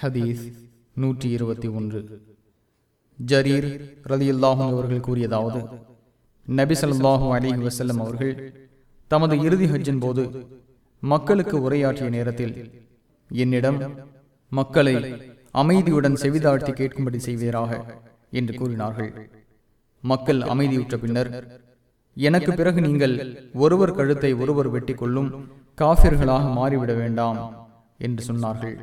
ஹதீஸ் நூற்றி இருபத்தி ஒன்று. ஜரீர் ரலியுல்லாஹும் அவர்கள் கூறியதாவது நபி ஸல்லல்லாஹு அலைஹி வஸல்லம் அவர்கள் தமது இறுதி ஹஜ்ஜின் போது மக்களுக்கு உரையாற்றிய நேரத்தில் என்னிடம் மக்களை அமைதியுடன் செவிதாழ்த்தி கேட்கும்படி செய்வீராக என்று கூறினார்கள். மக்கள் அமைதியுற்ற பின்னர் எனக்கு பிறகு நீங்கள் ஒருவர் கழுத்தை ஒருவர் வெட்டிக் கொள்ளும் காபிர்களாக மாறிவிட வேண்டாம் என்று சொன்னார்கள்.